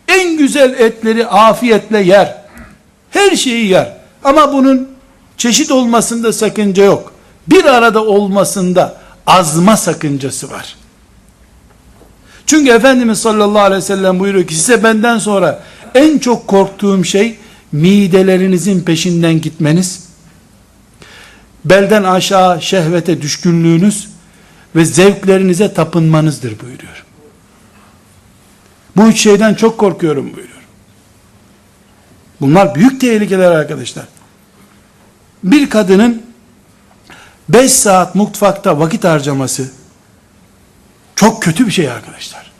En güzel etleri afiyetle yer. Her şeyi yer. Ama bunun çeşit olmasında sakınca yok. Bir arada olmasında azma sakıncası var. Çünkü Efendimiz sallallahu aleyhi ve sellem buyuruyor ki size benden sonra en çok korktuğum şey midelerinizin peşinden gitmeniz, belden aşağı şehvete düşkünlüğünüz ve zevklerinize tapınmanızdır buyuruyor. Bu üç şeyden çok korkuyorum buyuruyor. Bunlar büyük tehlikeler arkadaşlar. Bir kadının 5 saat mutfakta vakit harcaması çok kötü bir şey arkadaşlar.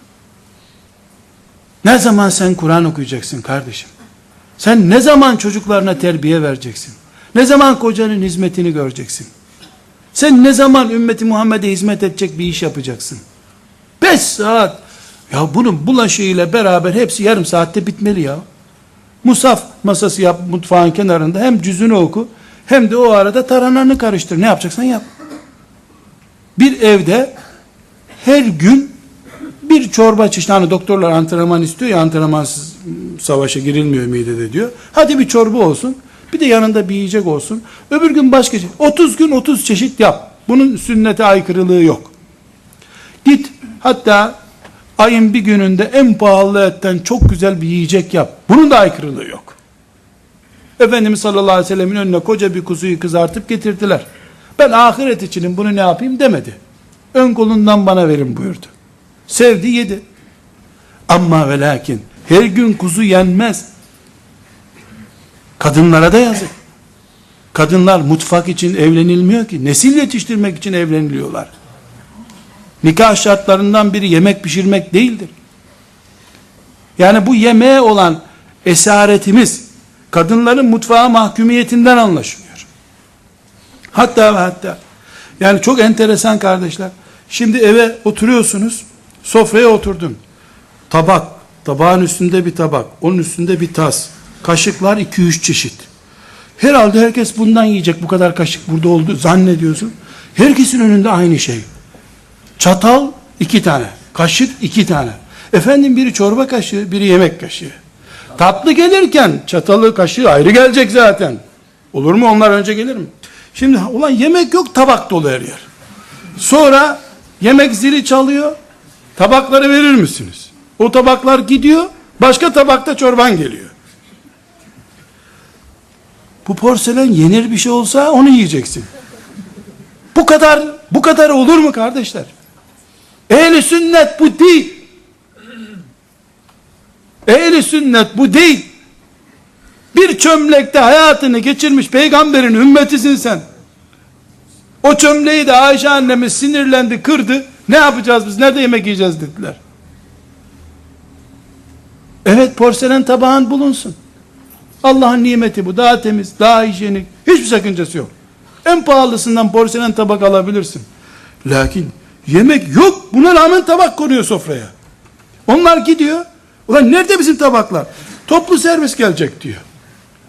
Ne zaman sen Kur'an okuyacaksın kardeşim? Sen ne zaman çocuklarına terbiye vereceksin? Ne zaman kocanın hizmetini göreceksin? Sen ne zaman ümmeti Muhammed'e hizmet edecek bir iş yapacaksın? 5 saat. Ya bunun bulaşığıyla beraber hepsi yarım saatte bitmeli ya. Musaf masası yap mutfağın kenarında hem cüzünü oku hem de o arada tarananı karıştır. Ne yapacaksan yap. Bir evde her gün bir çorba çeşidi hani doktorlar antrenman istiyor ya antrenmansız savaşa girilmiyor midede diyor. Hadi bir çorba olsun. Bir de yanında bir yiyecek olsun. Öbür gün başka şey. 30 gün 30 çeşit yap. Bunun sünnete aykırılığı yok. Git hatta ayın bir gününde en pahalı etten çok güzel bir yiyecek yap. Bunun da aykırılığı yok. Efendimiz sallallahu aleyhi ve sellemin önüne koca bir kuzuyu kızartıp getirdiler. Ben ahiret içinin bunu ne yapayım demedi. Ön kolundan bana verin buyurdu. Sevdi yedi. Ama ve lakin her gün kuzu yenmez. Kadınlara da yazık. Kadınlar mutfak için evlenilmiyor ki. Nesil yetiştirmek için evleniliyorlar. Nikah şartlarından biri yemek pişirmek değildir. Yani bu yemeğe olan esaretimiz kadınların mutfağa mahkumiyetinden anlaşılıyor. Hatta ve hatta yani çok enteresan kardeşler. Şimdi eve oturuyorsunuz. Sofraya oturdun. Tabak, tabağın üstünde bir tabak, onun üstünde bir tas. Kaşıklar 2-3 çeşit. Herhalde herkes bundan yiyecek bu kadar kaşık burada oldu zannediyorsun. Herkesin önünde aynı şey. Çatal iki tane, kaşık iki tane. Efendim biri çorba kaşığı, biri yemek kaşığı. Tatlı gelirken çatalı kaşığı ayrı gelecek zaten. Olur mu onlar önce gelir mi? Şimdi ulan yemek yok tabak dolu her yer. Sonra yemek zili çalıyor. Tabakları verir misiniz? O tabaklar gidiyor. Başka tabakta çorban geliyor. Bu porselen yenir bir şey olsa onu yiyeceksin. Bu kadar bu kadar olur mu kardeşler? Ehli sünnet bu değil. Ehli sünnet bu değil. Bir çömlekte hayatını geçirmiş peygamberin ümmetisin sen. O çömleği de Ayşe annemiz sinirlendi, kırdı. Ne yapacağız biz? Nerede yemek yiyeceğiz dediler. Evet porselen tabağın bulunsun. Allah'ın nimeti bu. Daha temiz, daha hijyenik. Hiçbir sakıncası yok. En pahalısından porselen tabak alabilirsin. Lakin yemek yok. Buna rağmen tabak konuyor sofraya. Onlar gidiyor. Ulan nerede bizim tabaklar? Toplu servis gelecek diyor.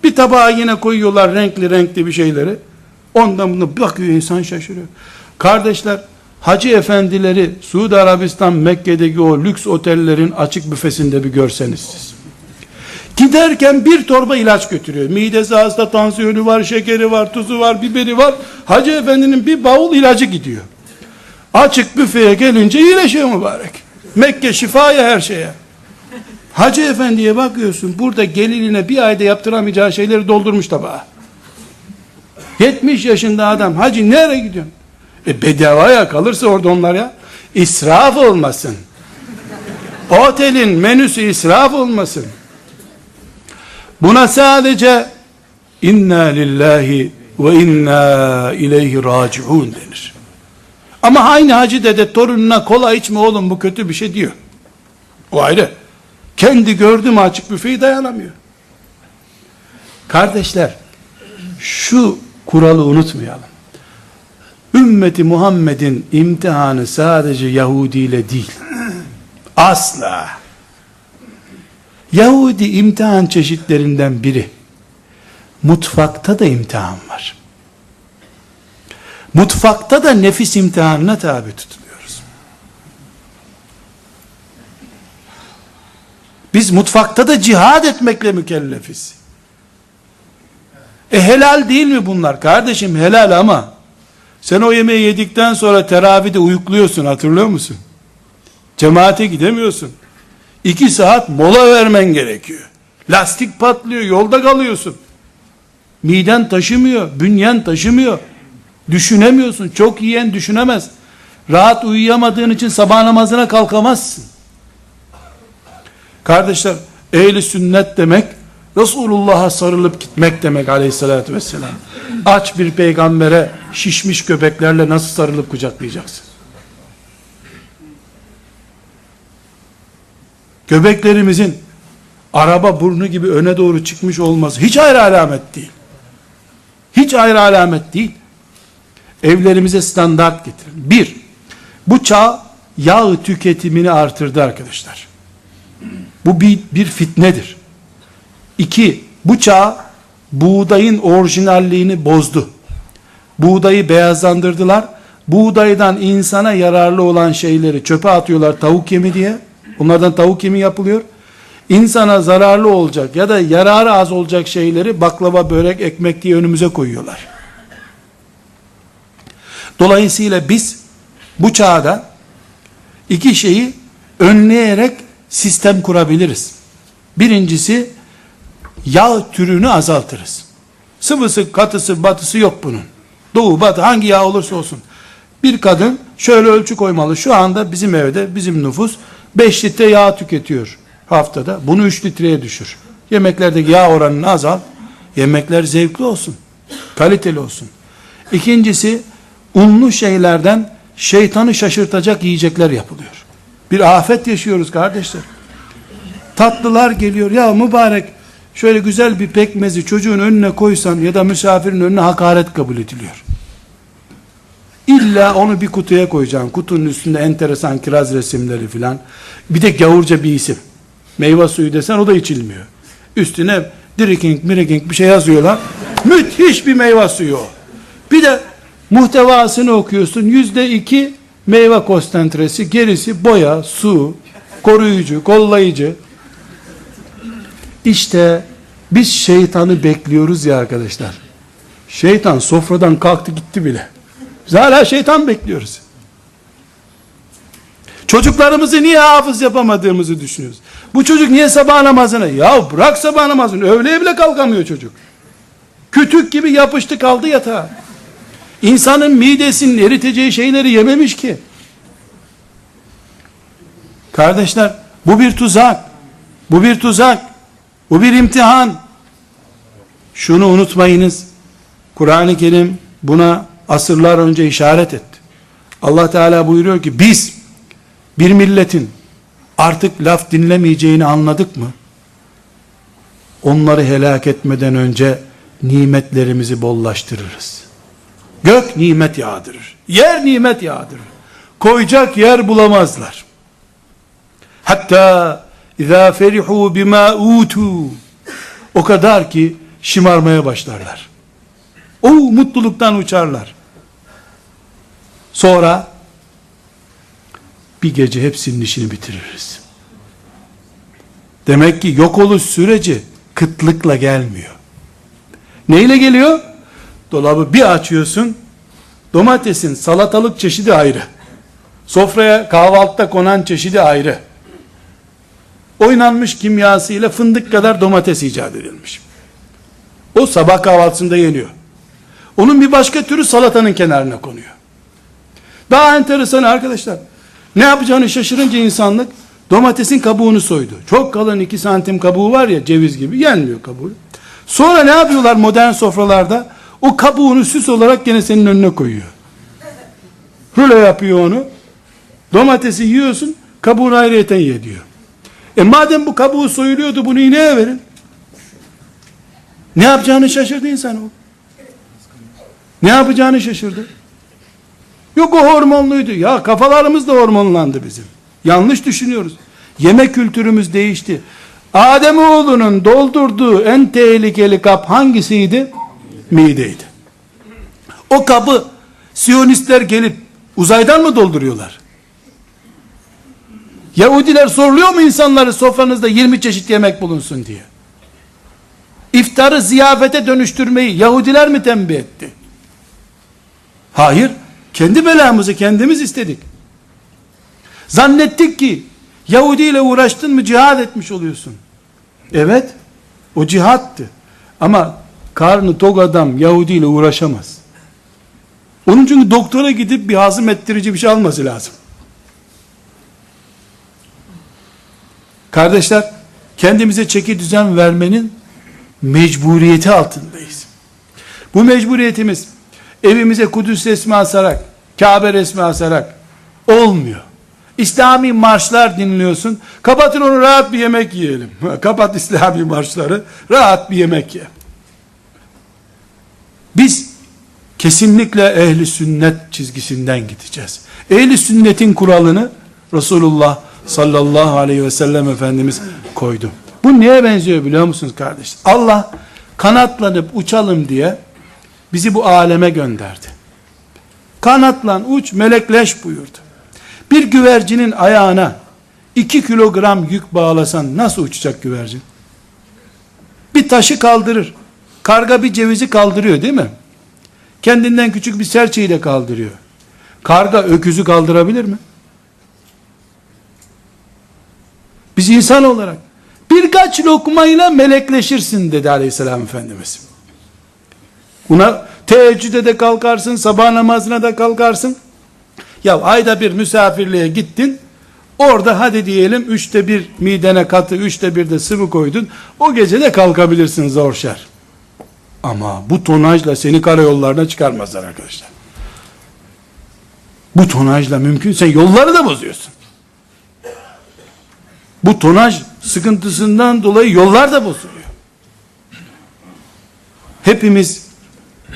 Bir tabağa yine koyuyorlar renkli renkli bir şeyleri. Ondan bunu bakıyor insan şaşırıyor. Kardeşler hacı efendileri Suudi Arabistan Mekke'deki o lüks otellerin açık büfesinde bir görseniz siz. Giderken bir torba ilaç götürüyor. Midesi hasta, tansiyonu var, şekeri var, tuzu var, biberi var. Hacı efendinin bir bavul ilacı gidiyor. Açık büfeye gelince iyileşiyor mübarek. Mekke şifaya her şeye. Hacı efendiye bakıyorsun burada geliline bir ayda yaptıramayacağı şeyleri doldurmuş tabağa. 70 yaşında adam hacı nereye gidiyorsun? E bedavaya kalırsa orada onlar ya. İsraf olmasın. Otelin menüsü israf olmasın. Buna sadece inna lillahi ve inna ileyhi raciun denir. Ama aynı hacı dede torununa kola içme oğlum bu kötü bir şey diyor. O ayrı. Kendi gördüğüm açık büfeyi dayanamıyor. Kardeşler, şu kuralı unutmayalım. Ümmeti Muhammed'in imtihanı sadece Yahudi ile değil. Asla. Yahudi imtihan çeşitlerinden biri. Mutfakta da imtihan var. Mutfakta da nefis imtihanına tabi tutuluyoruz. Biz mutfakta da cihad etmekle mükellefiz. E helal değil mi bunlar? Kardeşim helal ama sen o yemeği yedikten sonra teravide uyukluyorsun hatırlıyor musun? Cemaate gidemiyorsun. İki saat mola vermen gerekiyor. Lastik patlıyor, yolda kalıyorsun. Miden taşımıyor, bünyen taşımıyor. Düşünemiyorsun. Çok yiyen düşünemez. Rahat uyuyamadığın için sabah namazına kalkamazsın. Kardeşler, ehli sünnet demek, Resulullah'a sarılıp gitmek demek aleyhissalatü vesselam. Aç bir peygambere şişmiş köpeklerle nasıl sarılıp kucaklayacaksın? Göbeklerimizin araba burnu gibi öne doğru çıkmış olması hiç ayrı alamet değil. Hiç ayrı alamet değil. Evlerimize standart getirin. Bir, bu çağ yağ tüketimini artırdı arkadaşlar. Bu bir, bir fitnedir. İki, bu çağ buğdayın orijinalliğini bozdu. Buğdayı beyazlandırdılar. Buğdaydan insana yararlı olan şeyleri çöpe atıyorlar tavuk yemi diye. Onlardan tavuk yemi yapılıyor. İnsana zararlı olacak ya da yararı az olacak şeyleri baklava, börek, ekmek diye önümüze koyuyorlar. Dolayısıyla biz bu çağda iki şeyi önleyerek sistem kurabiliriz. Birincisi yağ türünü azaltırız. Sıvısı, katısı, batısı yok bunun. Doğu, batı hangi yağ olursa olsun. Bir kadın şöyle ölçü koymalı. Şu anda bizim evde bizim nüfus 5 litre yağ tüketiyor haftada. Bunu 3 litreye düşür. Yemeklerdeki yağ oranını azal. Yemekler zevkli olsun. Kaliteli olsun. İkincisi unlu şeylerden şeytanı şaşırtacak yiyecekler yapılıyor. Bir afet yaşıyoruz kardeşler. Tatlılar geliyor. Ya mübarek şöyle güzel bir pekmezi çocuğun önüne koysan ya da misafirin önüne hakaret kabul ediliyor. İlla onu bir kutuya koyacaksın. Kutunun üstünde enteresan kiraz resimleri filan. Bir de gavurca bir isim. Meyve suyu desen o da içilmiyor. Üstüne drinking, miriking bir şey yazıyorlar. Müthiş bir meyve suyu o. Bir de muhtevasını okuyorsun. Yüzde iki meyve konsantresi, gerisi boya, su, koruyucu, kollayıcı. İşte biz şeytanı bekliyoruz ya arkadaşlar. Şeytan sofradan kalktı gitti bile. Biz hala şeytan bekliyoruz. Çocuklarımızı niye hafız yapamadığımızı düşünüyoruz. Bu çocuk niye sabah namazına? Ya bırak sabah namazını. Öğleye bile kalkamıyor çocuk. Kütük gibi yapıştı kaldı yatağa. İnsanın midesinin eriteceği şeyleri yememiş ki. Kardeşler bu bir tuzak. Bu bir tuzak. Bu bir imtihan. Şunu unutmayınız. Kur'an-ı Kerim buna asırlar önce işaret etti. Allah Teala buyuruyor ki biz bir milletin artık laf dinlemeyeceğini anladık mı? Onları helak etmeden önce nimetlerimizi bollaştırırız. Gök nimet yağdırır. Yer nimet yağdırır. Koyacak yer bulamazlar. Hatta اِذَا فَرِحُوا بِمَا utu O kadar ki şımarmaya başlarlar. O mutluluktan uçarlar. Sonra bir gece hepsinin işini bitiririz. Demek ki yok oluş süreci kıtlıkla gelmiyor. Neyle geliyor? Dolabı bir açıyorsun, domatesin salatalık çeşidi ayrı. Sofraya kahvaltıda konan çeşidi ayrı. Oynanmış kimyasıyla fındık kadar domates icat edilmiş. O sabah kahvaltısında yeniyor. Onun bir başka türü salatanın kenarına konuyor. Daha enteresan arkadaşlar. Ne yapacağını şaşırınca insanlık domatesin kabuğunu soydu. Çok kalın 2 santim kabuğu var ya ceviz gibi yenmiyor kabuğu. Sonra ne yapıyorlar modern sofralarda? O kabuğunu süs olarak gene senin önüne koyuyor. Rulo yapıyor onu. Domatesi yiyorsun, kabuğunu ayrıyeten ye diyor. E madem bu kabuğu soyuluyordu bunu ineğe verin. Ne yapacağını şaşırdı insan o. Ne yapacağını şaşırdı. Yok o hormonluydu. Ya kafalarımız da hormonlandı bizim. Yanlış düşünüyoruz. Yeme kültürümüz değişti. Adem oğlunun doldurduğu en tehlikeli kap hangisiydi? Mideydi. O kabı Siyonistler gelip uzaydan mı dolduruyorlar? Yahudiler soruluyor mu insanları sofranızda 20 çeşit yemek bulunsun diye? İftarı ziyafete dönüştürmeyi Yahudiler mi tembih etti? Hayır. Kendi belamızı kendimiz istedik. Zannettik ki Yahudi ile uğraştın mı cihad etmiş oluyorsun. Evet. O cihattı. Ama karnı tok adam Yahudi ile uğraşamaz. Onun çünkü doktora gidip bir hazım ettirici bir şey alması lazım. Kardeşler, kendimize çeki düzen vermenin mecburiyeti altındayız. Bu mecburiyetimiz evimize Kudüs resmi asarak, Kabe resmi asarak olmuyor. İslami marşlar dinliyorsun. Kapatın onu rahat bir yemek yiyelim. Kapat İslami marşları. Rahat bir yemek ye. Biz kesinlikle ehli sünnet çizgisinden gideceğiz. Ehli sünnetin kuralını Resulullah sallallahu aleyhi ve sellem Efendimiz koydu. Bu neye benziyor biliyor musunuz kardeş? Allah kanatlanıp uçalım diye bizi bu aleme gönderdi. Kanatlan uç melekleş buyurdu. Bir güvercinin ayağına 2 kilogram yük bağlasan nasıl uçacak güvercin? Bir taşı kaldırır. Karga bir cevizi kaldırıyor değil mi? Kendinden küçük bir serçeyi de kaldırıyor. Karga öküzü kaldırabilir mi? Biz insan olarak birkaç lokmayla melekleşirsin dedi aleyhisselam efendimiz. Buna teheccüde de kalkarsın, sabah namazına da kalkarsın. Ya ayda bir misafirliğe gittin, orada hadi diyelim üçte bir midene katı, üçte bir de sıvı koydun, o gece de kalkabilirsin zor şer. Ama bu tonajla seni karayollarına çıkarmazlar arkadaşlar. Bu tonajla mümkün, sen yolları da bozuyorsun. Bu tonaj sıkıntısından dolayı yollar da bozuluyor. Hepimiz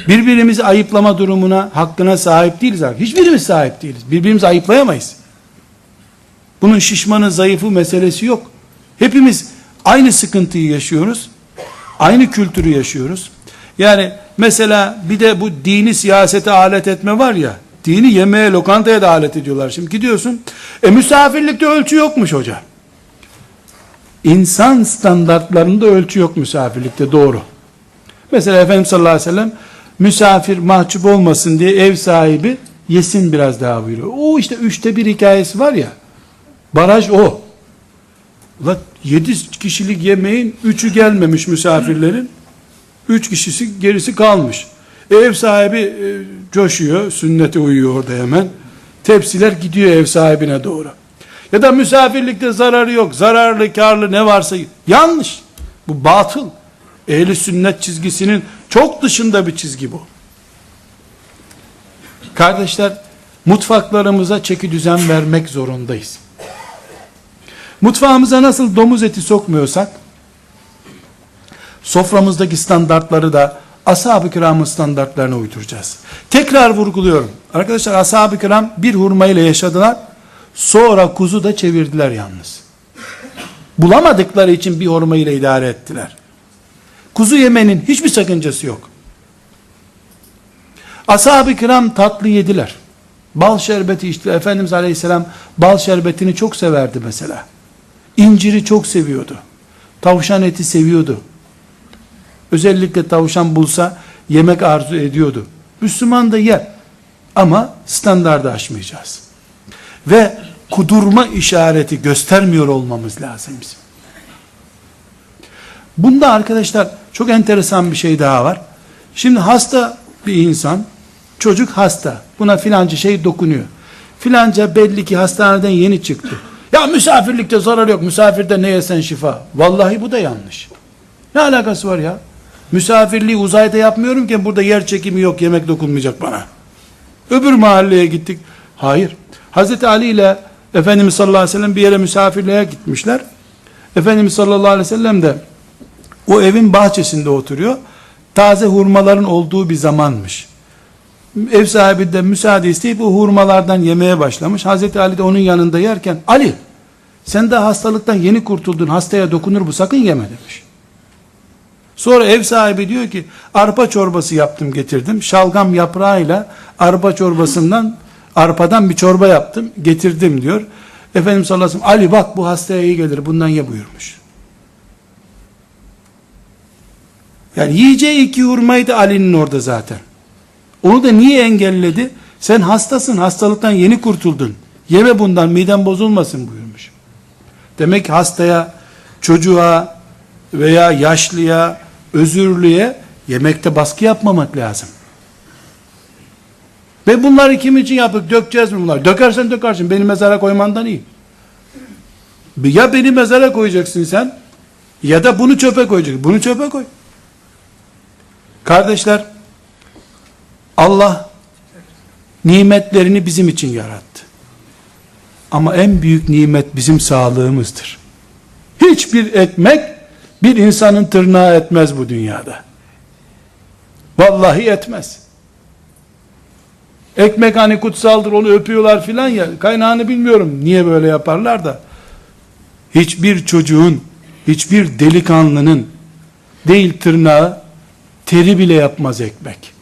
birbirimizi ayıplama durumuna, hakkına sahip değiliz. Hiçbirimiz sahip değiliz. Birbirimizi ayıplayamayız. Bunun şişmanı, zayıfı meselesi yok. Hepimiz aynı sıkıntıyı yaşıyoruz. Aynı kültürü yaşıyoruz. Yani mesela bir de bu dini siyasete alet etme var ya, dini yemeğe, lokantaya da alet ediyorlar. Şimdi gidiyorsun, e misafirlikte ölçü yokmuş hoca. İnsan standartlarında ölçü yok misafirlikte doğru. Mesela Efendimiz sallallahu aleyhi ve sellem misafir mahcup olmasın diye ev sahibi yesin biraz daha buyuruyor. O işte üçte bir hikayesi var ya. Baraj o. Ulan yedi kişilik yemeğin üçü gelmemiş misafirlerin. Üç kişisi gerisi kalmış. Ev sahibi e, coşuyor, sünnete uyuyor orada hemen. Tepsiler gidiyor ev sahibine doğru. Ya da misafirlikte zararı yok. Zararlı, karlı ne varsa yanlış. Bu batıl. Ehli sünnet çizgisinin çok dışında bir çizgi bu. Kardeşler, mutfaklarımıza çeki düzen vermek zorundayız. Mutfağımıza nasıl domuz eti sokmuyorsak, soframızdaki standartları da ashab-ı kiramın standartlarına uyduracağız. Tekrar vurguluyorum. Arkadaşlar ashab-ı kiram bir hurma ile yaşadılar. Sonra kuzu da çevirdiler yalnız. Bulamadıkları için bir hurma ile idare ettiler. Kuzu yemenin hiçbir sakıncası yok. Ashab-ı kiram tatlı yediler. Bal şerbeti içti. Efendimiz Aleyhisselam bal şerbetini çok severdi mesela. İnciri çok seviyordu. Tavşan eti seviyordu. Özellikle tavşan bulsa yemek arzu ediyordu. Müslüman da yer. Ama standardı aşmayacağız. Ve kudurma işareti göstermiyor olmamız lazım bizim. Bunda arkadaşlar çok enteresan bir şey daha var. Şimdi hasta bir insan, çocuk hasta. Buna filanca şey dokunuyor. Filanca belli ki hastaneden yeni çıktı. Ya misafirlikte zarar yok. Misafirde ne yesen şifa. Vallahi bu da yanlış. Ne alakası var ya? Misafirliği uzayda yapmıyorum ki burada yer çekimi yok yemek dokunmayacak bana. Öbür mahalleye gittik. Hayır. Hazreti Ali ile Efendimiz sallallahu aleyhi ve sellem bir yere misafirliğe gitmişler. Efendimiz sallallahu aleyhi ve sellem de o evin bahçesinde oturuyor. Taze hurmaların olduğu bir zamanmış. Ev sahibi de müsaade isteyip o hurmalardan yemeye başlamış. Hazreti Ali de onun yanında yerken Ali Sen de hastalıktan yeni kurtuldun. Hastaya dokunur bu sakın yeme demiş. Sonra ev sahibi diyor ki arpa çorbası yaptım getirdim. Şalgam yaprağıyla arpa çorbasından arpadan bir çorba yaptım getirdim diyor. Efendimiz sallallahu aleyhi ve sellem Ali bak bu hastaya iyi gelir bundan ye buyurmuş. Yani yiyeceği iki hurmaydı Ali'nin orada zaten. Onu da niye engelledi? Sen hastasın, hastalıktan yeni kurtuldun. Yeme bundan, miden bozulmasın buyurmuş. Demek ki hastaya, çocuğa veya yaşlıya, özürlüye yemekte baskı yapmamak lazım. Ve bunları kim için yapıp dökeceğiz mi bunlar? Dökersen dökersin. Beni mezara koymandan iyi. Ya beni mezara koyacaksın sen ya da bunu çöpe koyacaksın. Bunu çöpe koy. Kardeşler Allah nimetlerini bizim için yarattı. Ama en büyük nimet bizim sağlığımızdır. Hiçbir ekmek bir insanın tırnağı etmez bu dünyada. Vallahi etmez. Ekmek hani kutsaldır onu öpüyorlar filan ya kaynağını bilmiyorum niye böyle yaparlar da hiçbir çocuğun hiçbir delikanlının değil tırnağı teri bile yapmaz ekmek.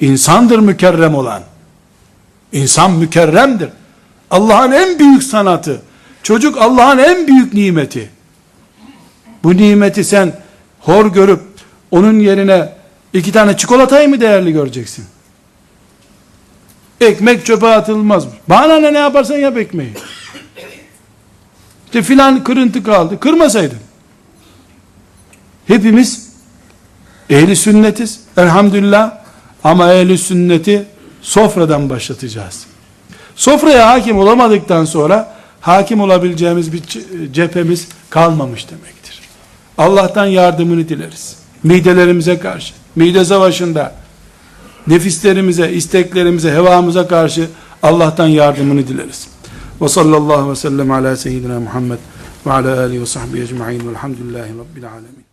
İnsandır mükerrem olan. İnsan mükerremdir. Allah'ın en büyük sanatı. Çocuk Allah'ın en büyük nimeti. Bu nimeti sen hor görüp onun yerine iki tane çikolatayı mı değerli göreceksin? Ekmek çöpe atılmaz. Bana ne ne yaparsan yap ekmeği. İşte filan kırıntı kaldı. Kırmasaydın. Hepimiz ehli sünnetiz. Elhamdülillah. Ama ehli sünneti sofradan başlatacağız. Sofraya hakim olamadıktan sonra hakim olabileceğimiz bir cephemiz kalmamış demektir. Allah'tan yardımını dileriz. Midelerimize karşı, mide savaşında nefislerimize, isteklerimize, hevamıza karşı Allah'tan yardımını dileriz. Ve sallallahu ve sellem ala seyyidina Muhammed ve ala alihi ve sahbihi ecma'in velhamdülillahi rabbil alemin.